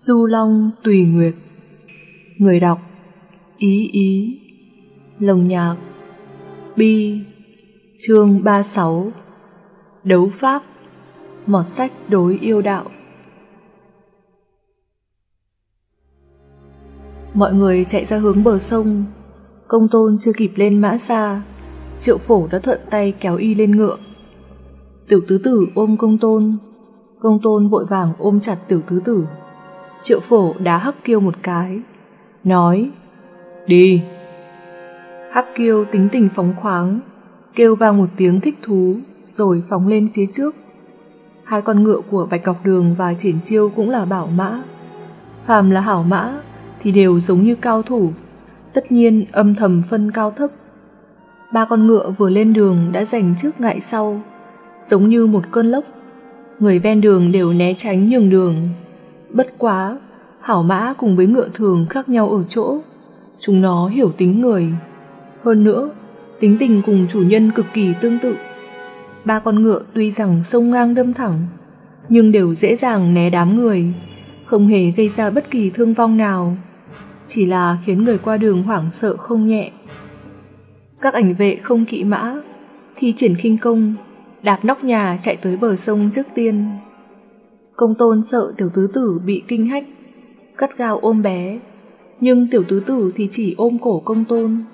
Du Long Tùy Nguyệt. Người đọc, Ý Ý. Lồng nhạc, Bi, Chương 36 Đấu Pháp, Mọt sách đối yêu đạo. Mọi người chạy ra hướng bờ sông. Công tôn chưa kịp lên mã xa, Triệu phổ đã thuận tay kéo y lên ngựa. Tiểu tứ tử ôm công tôn. Công tôn vội vàng ôm chặt tiểu tứ tử. Triệu phổ đá Hắc Kiêu một cái, nói, đi. Hắc Kiêu tính tình phóng khoáng, kêu vang một tiếng thích thú, rồi phóng lên phía trước. Hai con ngựa của Bạch Ngọc Đường và Triển Chiêu cũng là bảo mã. Phàm là hảo mã thì đều giống như cao thủ, tất nhiên âm thầm phân cao thấp. Ba con ngựa vừa lên đường đã giành trước ngại sau, giống như một cơn lốc. Người ven đường đều né tránh nhường đường, Bất quá, hảo mã cùng với ngựa thường khác nhau ở chỗ, chúng nó hiểu tính người. Hơn nữa, tính tình cùng chủ nhân cực kỳ tương tự. Ba con ngựa tuy rằng sông ngang đâm thẳng, nhưng đều dễ dàng né đám người, không hề gây ra bất kỳ thương vong nào, chỉ là khiến người qua đường hoảng sợ không nhẹ. Các ảnh vệ không kỵ mã, thi triển khinh công, đạp nóc nhà chạy tới bờ sông trước tiên. Công tôn sợ tiểu tứ tử bị kinh hách, cắt gao ôm bé, nhưng tiểu tứ tử thì chỉ ôm cổ công tôn,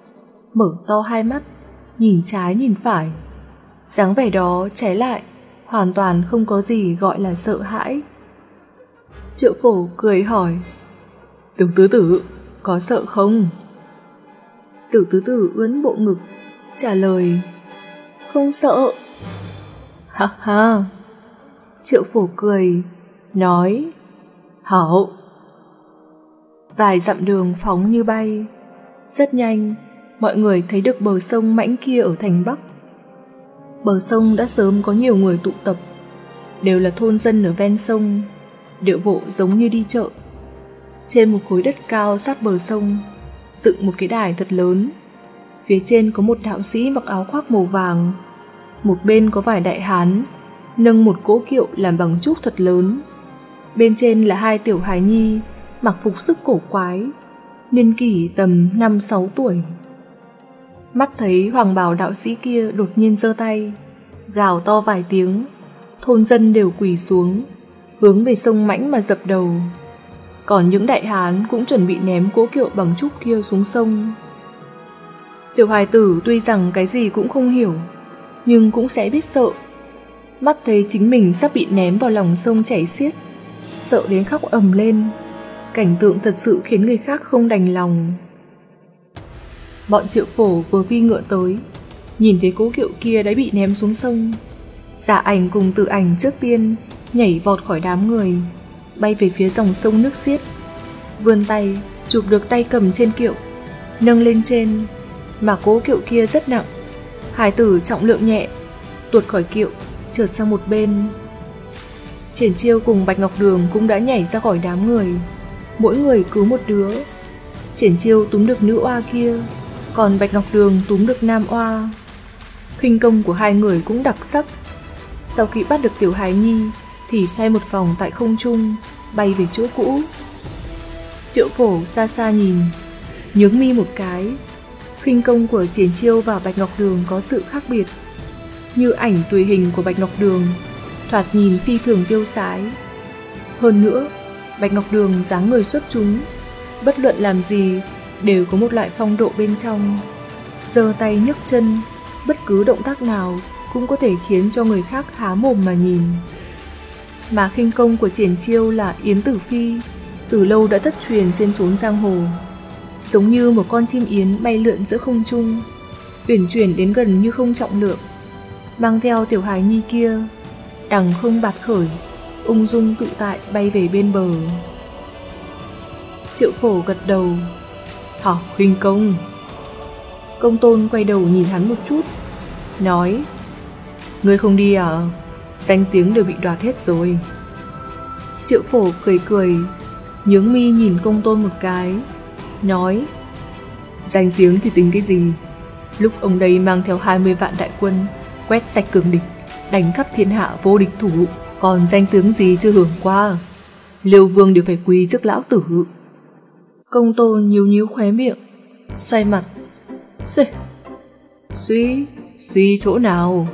mở to hai mắt, nhìn trái nhìn phải. dáng vẻ đó trái lại, hoàn toàn không có gì gọi là sợ hãi. Triệu phổ cười hỏi, tiểu tứ tử, có sợ không? Tiểu tứ tử ướn bộ ngực, trả lời, không sợ. Ha ha! Triệu phổ cười, nói Hảo Vài dặm đường phóng như bay. Rất nhanh, Mọi người thấy được bờ sông mãnh kia ở thành Bắc. Bờ sông đã sớm có nhiều người tụ tập, Đều là thôn dân ở ven sông, Điệu bộ giống như đi chợ. Trên một khối đất cao sát bờ sông, Dựng một cái đài thật lớn. Phía trên có một đạo sĩ mặc áo khoác màu vàng. Một bên có vài đại hán, Nâng một cỗ kiệu làm bằng trúc thật lớn. Bên trên là hai tiểu hài nhi, mặc phục sức cổ quái, niên kỷ tầm 5-6 tuổi. Mắt thấy hoàng bào đạo sĩ kia đột nhiên giơ tay, gào to vài tiếng, thôn dân đều quỳ xuống, hướng về sông mãnh mà dập đầu. Còn những đại hán cũng chuẩn bị ném cố kiệu bằng trúc kia xuống sông. Tiểu hài tử tuy rằng cái gì cũng không hiểu, nhưng cũng sẽ biết sợ. Mắt thấy chính mình sắp bị ném vào lòng sông chảy xiết, sợ đến khóc ầm lên. Cảnh tượng thật sự khiến người khác không đành lòng. Bọn triệu phổ vừa phi ngựa tới, nhìn thấy cố kiệu kia đã bị ném xuống sông. Giả ảnh cùng tự ảnh trước tiên nhảy vọt khỏi đám người, bay về phía dòng sông nước xiết. Vươn tay, chụp được tay cầm trên kiệu, nâng lên trên, mà cố kiệu kia rất nặng. Hải tử trọng lượng nhẹ, tuột khỏi kiệu, trượt sang một bên, Triển Chiêu cùng Bạch Ngọc Đường cũng đã nhảy ra khỏi đám người. Mỗi người cứu một đứa. Triển Chiêu túm được nữ oa kia, còn Bạch Ngọc Đường túm được nam oa. khinh công của hai người cũng đặc sắc. Sau khi bắt được Tiểu Hải Nhi, thì xoay một vòng tại không trung, bay về chỗ cũ. Triệu phổ xa xa nhìn, nhướng mi một cái. khinh công của Triển Chiêu và Bạch Ngọc Đường có sự khác biệt. Như ảnh tùy hình của Bạch Ngọc Đường thoạt nhìn phi thường tiêu sái. Hơn nữa, Bạch Ngọc Đường dáng người xuất chúng, bất luận làm gì đều có một loại phong độ bên trong. giơ tay nhấc chân, bất cứ động tác nào cũng có thể khiến cho người khác há mồm mà nhìn. Mà khinh công của triển chiêu là Yến Tử Phi, từ lâu đã thất truyền trên chốn giang hồ. Giống như một con chim yến bay lượn giữa không trung, uyển chuyển đến gần như không trọng lượng, mang theo tiểu hài nhi kia đằng không bạt khởi, ung dung tự tại bay về bên bờ. Triệu phổ gật đầu, thỏ huynh công. Công tôn quay đầu nhìn hắn một chút, nói, Ngươi không đi à? Danh tiếng đều bị đoạt hết rồi. Triệu phổ cười cười, nhướng mi nhìn công tôn một cái, nói, Danh tiếng thì tính cái gì? Lúc ông đây mang theo 20 vạn đại quân, quét sạch cường địch, đánh khắp thiên hạ vô địch thủ, còn danh tướng gì chưa hưởng qua. Liêu vương đều phải quỳ trước lão tử. Công tôn nhíu nhíu khóe miệng, xoay mặt. Suy, suy, suy chỗ nào?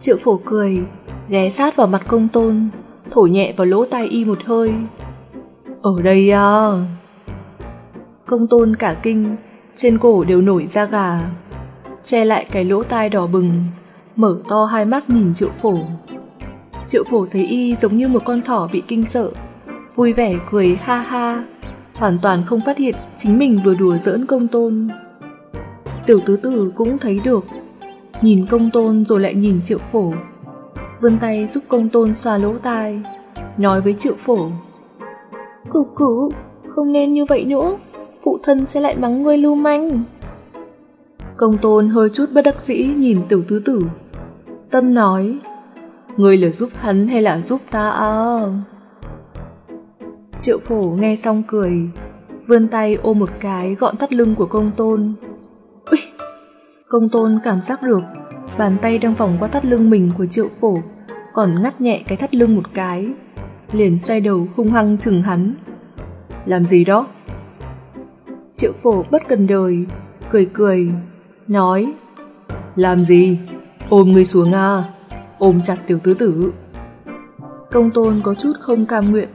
Triệu phổ cười, ghé sát vào mặt công tôn, thổi nhẹ vào lỗ tai y một hơi. Ở đây à? Công tôn cả kinh, trên cổ đều nổi da gà, che lại cái lỗ tai đỏ bừng, mở to hai mắt nhìn triệu phổ. Triệu phổ thấy y giống như một con thỏ bị kinh sợ, vui vẻ cười ha ha, hoàn toàn không phát hiện chính mình vừa đùa giỡn công tôn. Tiểu tứ tử cũng thấy được, nhìn công tôn rồi lại nhìn triệu phổ. Vươn tay giúp công tôn xoa lỗ tai, nói với triệu phổ. Cửu cửu, không nên như vậy nữa, phụ thân sẽ lại mắng ngươi lưu manh. Công tôn hơi chút bất đắc dĩ nhìn tiểu tứ tử. Tâm nói, ngươi là giúp hắn hay là giúp ta à? Triệu phổ nghe xong cười, vươn tay ôm một cái gọn thắt lưng của công tôn. Ui! Công tôn cảm giác được, bàn tay đang vòng qua thắt lưng mình của triệu phổ, còn ngắt nhẹ cái thắt lưng một cái, liền xoay đầu hung hăng chừng hắn. Làm gì đó? Triệu phổ bất cần đời, cười cười, nói Làm gì? Ôm người xuống à? Ôm chặt tiểu tứ tử. Công tôn có chút không cam nguyện,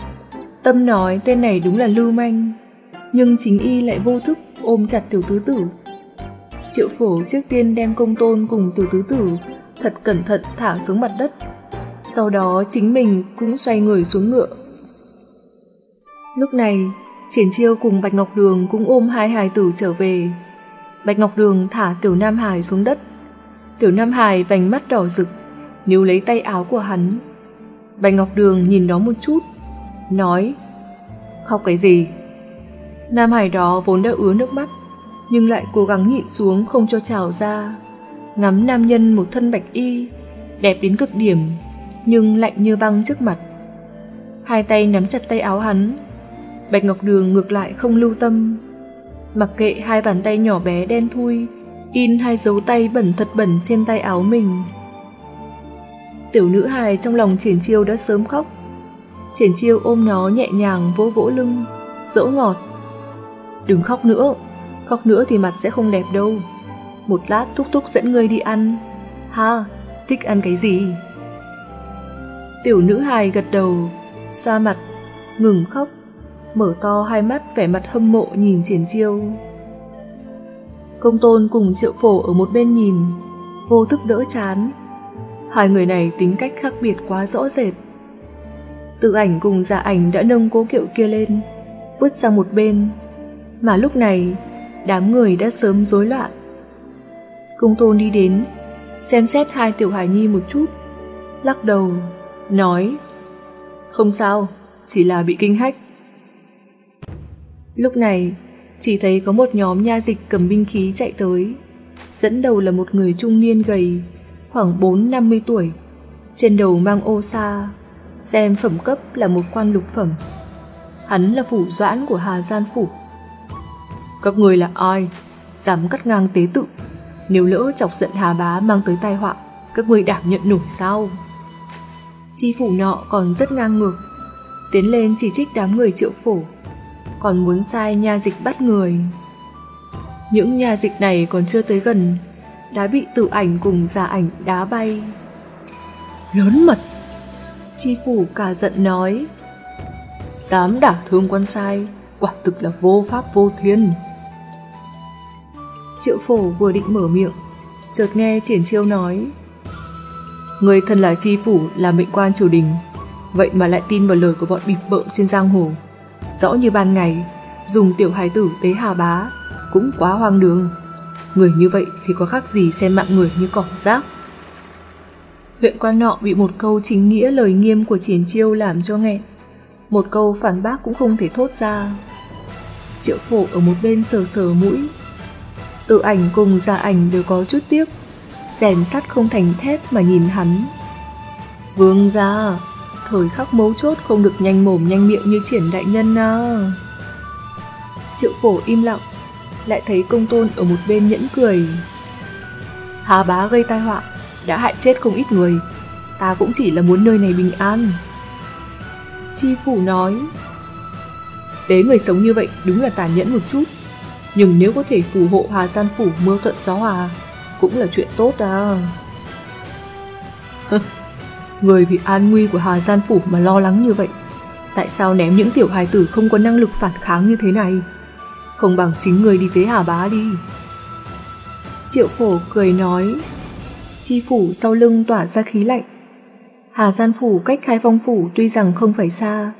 tâm nói tên này đúng là lưu manh, nhưng chính y lại vô thức ôm chặt tiểu tứ tử. Triệu phổ trước tiên đem công tôn cùng tiểu tứ tử thật cẩn thận thả xuống mặt đất, sau đó chính mình cũng xoay người xuống ngựa. Lúc này, Triển Chiêu cùng Bạch Ngọc Đường cũng ôm hai hài tử trở về. Bạch Ngọc Đường thả Tiểu Nam Hải xuống đất. Tiểu Nam Hải vành mắt đỏ rực, níu lấy tay áo của hắn. Bạch Ngọc Đường nhìn nó một chút, nói Khóc cái gì? Nam Hải đó vốn đã ứa nước mắt, nhưng lại cố gắng nhịn xuống không cho trào ra. Ngắm nam nhân một thân bạch y, đẹp đến cực điểm, nhưng lạnh như băng trước mặt. Hai tay nắm chặt tay áo hắn, Bạch Ngọc Đường ngược lại không lưu tâm. Mặc kệ hai bàn tay nhỏ bé đen thui, in hai dấu tay bẩn thật bẩn trên tay áo mình. Tiểu nữ hài trong lòng triển chiêu đã sớm khóc. Triển chiêu ôm nó nhẹ nhàng vỗ vỗ lưng, dỗ ngọt. Đừng khóc nữa, khóc nữa thì mặt sẽ không đẹp đâu. Một lát thúc thúc dẫn ngươi đi ăn. Ha, thích ăn cái gì? Tiểu nữ hài gật đầu, xoa mặt, ngừng khóc mở to hai mắt vẻ mặt hâm mộ nhìn triển chiêu. Công tôn cùng triệu phổ ở một bên nhìn, vô thức đỡ chán. Hai người này tính cách khác biệt quá rõ rệt. Tự ảnh cùng giả ảnh đã nâng cố kiệu kia lên, vứt sang một bên. Mà lúc này, đám người đã sớm rối loạn. Công tôn đi đến, xem xét hai tiểu hải nhi một chút, lắc đầu, nói Không sao, chỉ là bị kinh hách. Lúc này, chỉ thấy có một nhóm nha dịch cầm binh khí chạy tới. Dẫn đầu là một người trung niên gầy, khoảng 4-50 tuổi, trên đầu mang ô sa, xem phẩm cấp là một quan lục phẩm. Hắn là phủ doãn của Hà Gian Phủ. Các người là ai? Dám cắt ngang tế tự. Nếu lỡ chọc giận Hà Bá mang tới tai họa, các người đảm nhận nổi sao? Chi phủ nọ còn rất ngang ngược, tiến lên chỉ trích đám người triệu phổ còn muốn sai nha dịch bắt người. Những nha dịch này còn chưa tới gần, đã bị tự ảnh cùng giả ảnh đá bay. Lớn mật! Chi phủ cả giận nói. Dám đả thương quan sai, quả thực là vô pháp vô thiên. Triệu phổ vừa định mở miệng, chợt nghe triển chiêu nói. Người thân là chi phủ là mệnh quan triều đình, vậy mà lại tin vào lời của bọn bịp bợm trên giang hồ rõ như ban ngày, dùng tiểu hài tử tế hà bá, cũng quá hoang đường. Người như vậy thì có khác gì xem mạng người như cỏ rác. Huyện quan nọ bị một câu chính nghĩa lời nghiêm của triển chiêu làm cho nghẹn. Một câu phản bác cũng không thể thốt ra. Triệu phổ ở một bên sờ sờ mũi. Tự ảnh cùng gia ảnh đều có chút tiếc. Rèn sắt không thành thép mà nhìn hắn. Vương ra, thời khắc mấu chốt không được nhanh mồm nhanh miệng như triển đại nhân à. Triệu phổ im lặng, lại thấy công tôn ở một bên nhẫn cười. Hà bá gây tai họa, đã hại chết không ít người, ta cũng chỉ là muốn nơi này bình an. Chi phủ nói, Tế người sống như vậy đúng là tàn nhẫn một chút, nhưng nếu có thể phù hộ Hà Gian Phủ mưa thuận gió hòa, cũng là chuyện tốt à. người vì an nguy của Hà Gian Phủ mà lo lắng như vậy, tại sao ném những tiểu hài tử không có năng lực phản kháng như thế này? Không bằng chính người đi tế Hà Bá đi. Triệu phổ cười nói, chi phủ sau lưng tỏa ra khí lạnh. Hà Gian Phủ cách khai phong phủ tuy rằng không phải xa,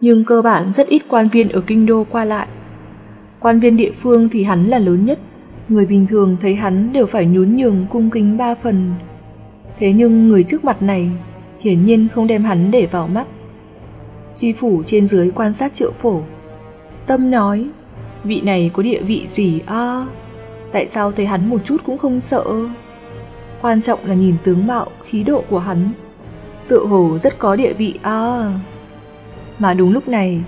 nhưng cơ bản rất ít quan viên ở kinh đô qua lại. Quan viên địa phương thì hắn là lớn nhất, người bình thường thấy hắn đều phải nhún nhường cung kính ba phần. Thế nhưng người trước mặt này hiển nhiên không đem hắn để vào mắt. Chi phủ trên dưới quan sát triệu phổ. Tâm nói, vị này có địa vị gì à? Tại sao thấy hắn một chút cũng không sợ? Quan trọng là nhìn tướng mạo, khí độ của hắn. Tự hồ rất có địa vị à? Mà đúng lúc này,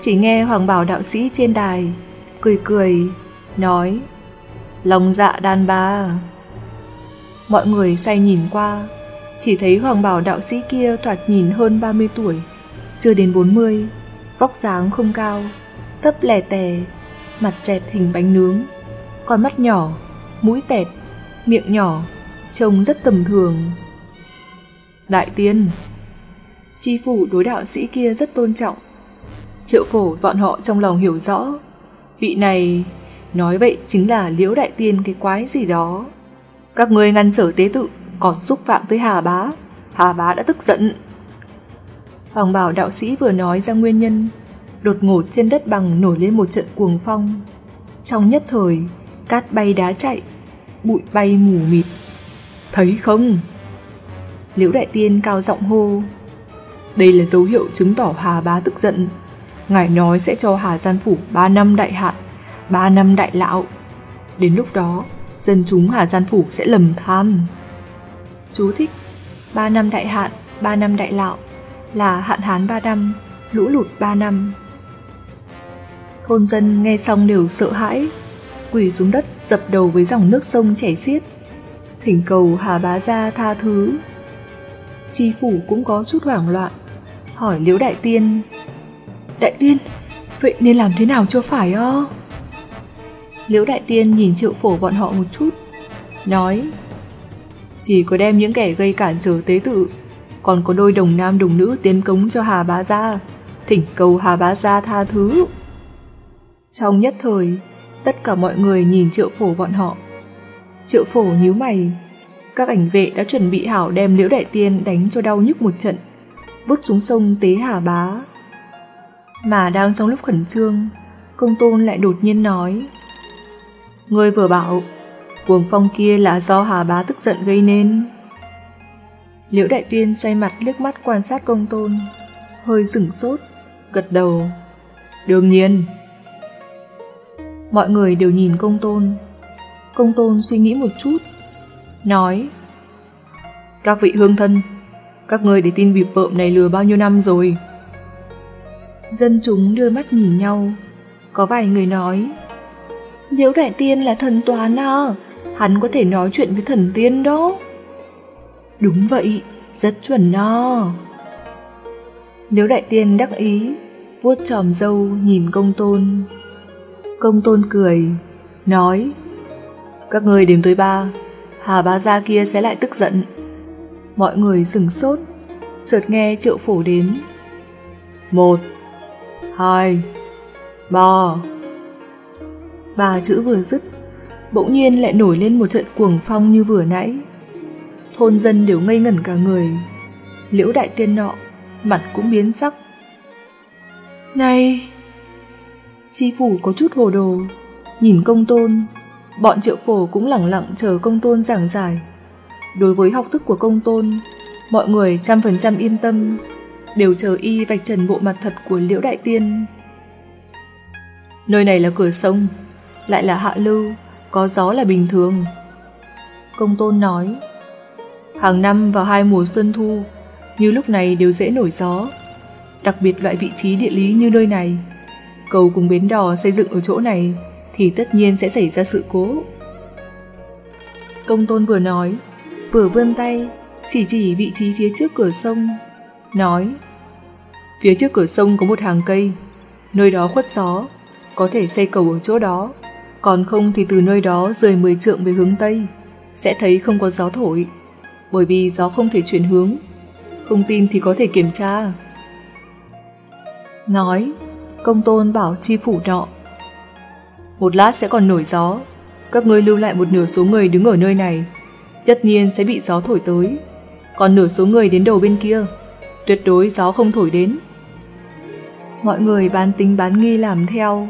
chỉ nghe Hoàng Bảo đạo sĩ trên đài, cười cười, nói Lòng dạ đàn bà. Mọi người xoay nhìn qua, chỉ thấy Hoàng Bảo đạo sĩ kia thoạt nhìn hơn 30 tuổi, chưa đến 40, vóc dáng không cao, thấp lè tè, mặt chẹt hình bánh nướng, con mắt nhỏ, mũi tẹt, miệng nhỏ, trông rất tầm thường. Đại tiên Chi phủ đối đạo sĩ kia rất tôn trọng. Triệu phổ bọn họ trong lòng hiểu rõ, vị này nói vậy chính là liễu đại tiên cái quái gì đó. Các người ngăn sở tế tự còn xúc phạm tới Hà Bá, Hà Bá đã tức giận. Hoàng bảo đạo sĩ vừa nói ra nguyên nhân, đột ngột trên đất bằng nổi lên một trận cuồng phong. Trong nhất thời, cát bay đá chạy, bụi bay mù mịt. Thấy không? Liễu đại tiên cao giọng hô. Đây là dấu hiệu chứng tỏ Hà Bá tức giận. Ngài nói sẽ cho Hà Gian Phủ 3 năm đại hạn, 3 năm đại lão. Đến lúc đó, dân chúng Hà Gian Phủ sẽ lầm than. Chú thích 3 năm đại hạn, 3 năm đại lão là hạn hán 3 năm, lũ lụt 3 năm. Thôn dân nghe xong đều sợ hãi, quỳ xuống đất dập đầu với dòng nước sông chảy xiết. Thỉnh cầu Hà Bá Gia tha thứ. Chi phủ cũng có chút hoảng loạn, hỏi Liễu Đại Tiên. Đại Tiên, vậy nên làm thế nào cho phải ơ? Liễu Đại Tiên nhìn triệu phổ bọn họ một chút, nói chỉ có đem những kẻ gây cản trở tế tự, còn có đôi đồng nam đồng nữ tiến cống cho Hà Bá Gia, thỉnh cầu Hà Bá Gia tha thứ. Trong nhất thời, tất cả mọi người nhìn triệu phổ bọn họ. Triệu phổ nhíu mày, các ảnh vệ đã chuẩn bị hảo đem liễu đại tiên đánh cho đau nhức một trận, vứt xuống sông tế Hà Bá. Mà đang trong lúc khẩn trương, công tôn lại đột nhiên nói Người vừa bảo, cuồng phong kia là do Hà Bá tức giận gây nên. Liễu Đại Tuyên xoay mặt liếc mắt quan sát công tôn, hơi sửng sốt, gật đầu. Đương nhiên. Mọi người đều nhìn công tôn. Công tôn suy nghĩ một chút, nói Các vị hương thân, các người để tin việc vợm này lừa bao nhiêu năm rồi? Dân chúng đưa mắt nhìn nhau, có vài người nói Liễu Đại Tiên là thần toán à, hắn có thể nói chuyện với thần tiên đó. Đúng vậy, rất chuẩn no nếu Đại Tiên đắc ý, vuốt tròm dâu nhìn công tôn. Công tôn cười, nói Các người đếm tới ba, Hà ba gia kia sẽ lại tức giận. Mọi người sừng sốt, chợt nghe triệu phổ đếm. Một, hai, ba. Ba chữ vừa dứt, bỗng nhiên lại nổi lên một trận cuồng phong như vừa nãy. Thôn dân đều ngây ngẩn cả người. Liễu đại tiên nọ, mặt cũng biến sắc. Này! Chi phủ có chút hồ đồ, nhìn công tôn, bọn triệu phổ cũng lẳng lặng chờ công tôn giảng giải. Đối với học thức của công tôn, mọi người trăm phần trăm yên tâm, đều chờ y vạch trần bộ mặt thật của liễu đại tiên. Nơi này là cửa sông, lại là hạ lưu, có gió là bình thường. Công tôn nói, hàng năm vào hai mùa xuân thu, như lúc này đều dễ nổi gió, đặc biệt loại vị trí địa lý như nơi này. Cầu cùng bến đò xây dựng ở chỗ này thì tất nhiên sẽ xảy ra sự cố. Công tôn vừa nói, vừa vươn tay, chỉ chỉ vị trí phía trước cửa sông, nói Phía trước cửa sông có một hàng cây, nơi đó khuất gió, có thể xây cầu ở chỗ đó, còn không thì từ nơi đó rời 10 trượng về hướng Tây, sẽ thấy không có gió thổi, bởi vì gió không thể chuyển hướng. Không tin thì có thể kiểm tra. Nói, công tôn bảo chi phủ nọ. Một lát sẽ còn nổi gió, các ngươi lưu lại một nửa số người đứng ở nơi này, tất nhiên sẽ bị gió thổi tới, còn nửa số người đến đầu bên kia, tuyệt đối gió không thổi đến. Mọi người bán tính bán nghi làm theo,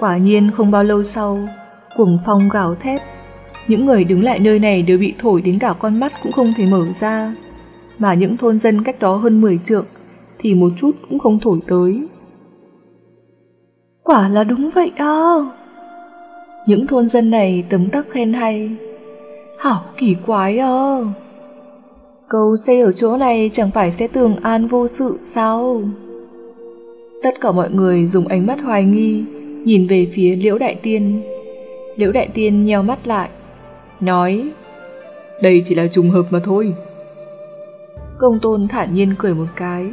quả nhiên không bao lâu sau, cuồng phong gào thét, những người đứng lại nơi này đều bị thổi đến cả con mắt cũng không thể mở ra, mà những thôn dân cách đó hơn 10 trượng thì một chút cũng không thổi tới. Quả là đúng vậy đó. Những thôn dân này tấm tắc khen hay. Hảo kỳ quái à. Cầu xây ở chỗ này chẳng phải sẽ tường an vô sự sao? Tất cả mọi người dùng ánh mắt hoài nghi nhìn về phía Liễu Đại Tiên. Liễu Đại Tiên nheo mắt lại, nói Đây chỉ là trùng hợp mà thôi. Công tôn thản nhiên cười một cái,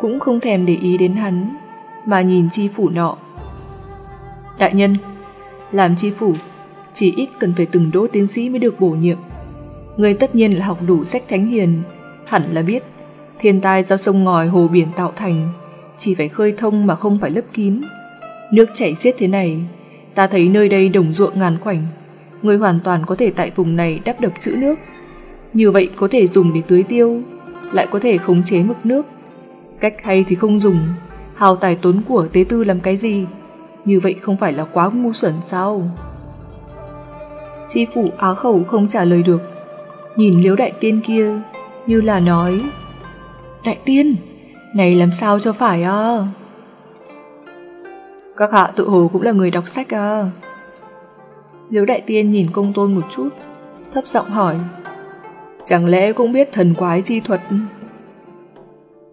cũng không thèm để ý đến hắn, mà nhìn chi phủ nọ. Đại nhân, làm chi phủ, chỉ ít cần phải từng đỗ tiến sĩ mới được bổ nhiệm. Người tất nhiên là học đủ sách thánh hiền, hẳn là biết thiên tai do sông ngòi hồ biển tạo thành, chỉ phải khơi thông mà không phải lấp kín. Nước chảy xiết thế này, ta thấy nơi đây đồng ruộng ngàn khoảnh, người hoàn toàn có thể tại vùng này đắp đập chữ nước. Như vậy có thể dùng để tưới tiêu, lại có thể khống chế mực nước. Cách hay thì không dùng, hào tài tốn của tế tư làm cái gì? Như vậy không phải là quá ngu xuẩn sao? Chi phủ á khẩu không trả lời được, nhìn liếu đại tiên kia như là nói Đại tiên, này làm sao cho phải à? Các hạ tự hồ cũng là người đọc sách à? Liễu đại tiên nhìn công tôn một chút, thấp giọng hỏi Chẳng lẽ cũng biết thần quái chi thuật?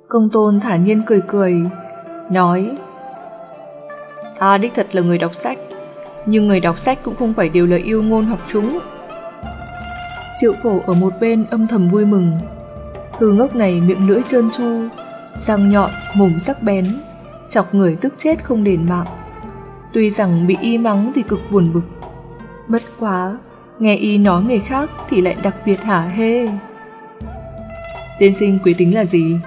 Công tôn thả nhiên cười cười, nói Ta đích thật là người đọc sách, nhưng người đọc sách cũng không phải đều là yêu ngôn hoặc chúng. Triệu phổ ở một bên âm thầm vui mừng. từ ngốc này miệng lưỡi trơn tru, răng nhọn, mồm sắc bén, chọc người tức chết không đền mạng. Tuy rằng bị y mắng thì cực buồn bực. Bất quá, nghe y nói người khác thì lại đặc biệt hả hê. Tiên sinh quý tính là gì?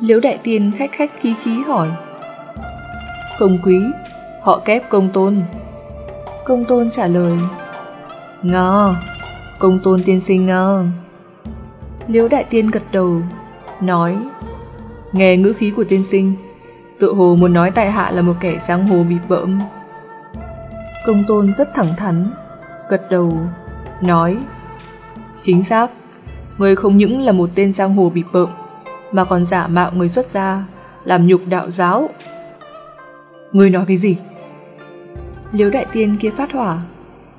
Liễu đại tiên khách khách khí khí hỏi. Không quý, họ kép công tôn. Công tôn trả lời. Ngờ, công tôn tiên sinh ngờ. Liễu đại tiên gật đầu, nói. Nghe ngữ khí của tiên sinh, tự hồ muốn nói tại hạ là một kẻ giang hồ bịp bợm. Công tôn rất thẳng thắn, gật đầu, nói. Chính xác, người không những là một tên giang hồ bịp bợm, mà còn giả mạo người xuất gia, làm nhục đạo giáo. Người nói cái gì? Liếu đại tiên kia phát hỏa,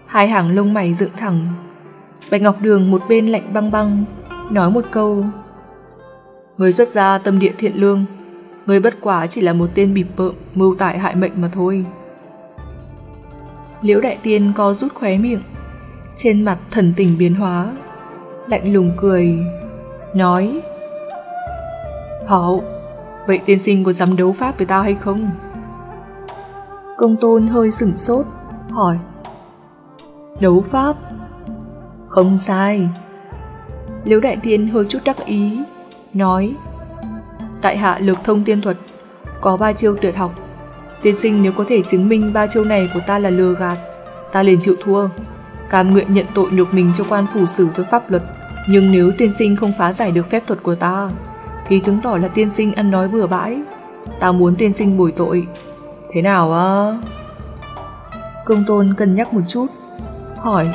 hai hàng lông mày dựng thẳng. Bạch Ngọc Đường một bên lạnh băng băng, nói một câu. Người xuất gia tâm địa thiện lương, người bất quá chỉ là một tên bịp bợm mưu tại hại mệnh mà thôi. Liễu đại tiên co rút khóe miệng, trên mặt thần tình biến hóa, lạnh lùng cười, nói Hảo, vậy tiên sinh có dám đấu pháp với tao hay không? Công tôn hơi sửng sốt, hỏi Đấu pháp? Không sai. Liễu đại tiên hơi chút đắc ý, nói Tại hạ lược thông tiên thuật, có ba chiêu tuyệt học. Tiên sinh nếu có thể chứng minh ba chiêu này của ta là lừa gạt, ta liền chịu thua. Cam nguyện nhận tội nhục mình cho quan phủ xử theo pháp luật. Nhưng nếu tiên sinh không phá giải được phép thuật của ta, thì chứng tỏ là tiên sinh ăn nói bừa bãi. Ta muốn tiên sinh bồi tội. Thế nào á? Công tôn cân nhắc một chút, hỏi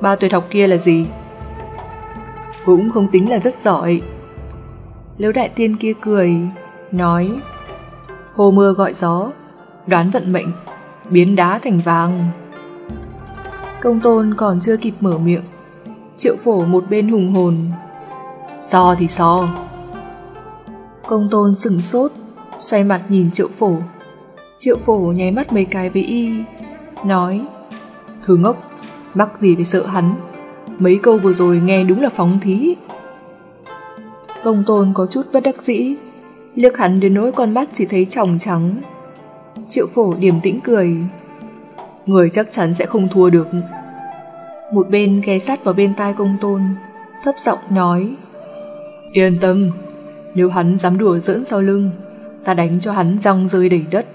Ba tuyệt học kia là gì? Cũng không tính là rất giỏi. Liễu đại tiên kia cười, nói Hồ mưa gọi gió, đoán vận mệnh, biến đá thành vàng. Công tôn còn chưa kịp mở miệng, triệu phổ một bên hùng hồn. So thì so. Công tôn sừng sốt, xoay mặt nhìn triệu phổ. Triệu phổ nháy mắt mấy cái với y, nói Thứ ngốc, mắc gì phải sợ hắn, mấy câu vừa rồi nghe đúng là phóng thí. Công tôn có chút bất đắc dĩ, liếc hắn đến nỗi con mắt chỉ thấy tròng trắng. Triệu phổ điềm tĩnh cười. Người chắc chắn sẽ không thua được. Một bên ghé sát vào bên tai công tôn, thấp giọng nói. Yên tâm, nếu hắn dám đùa giỡn sau lưng, ta đánh cho hắn răng rơi đầy đất.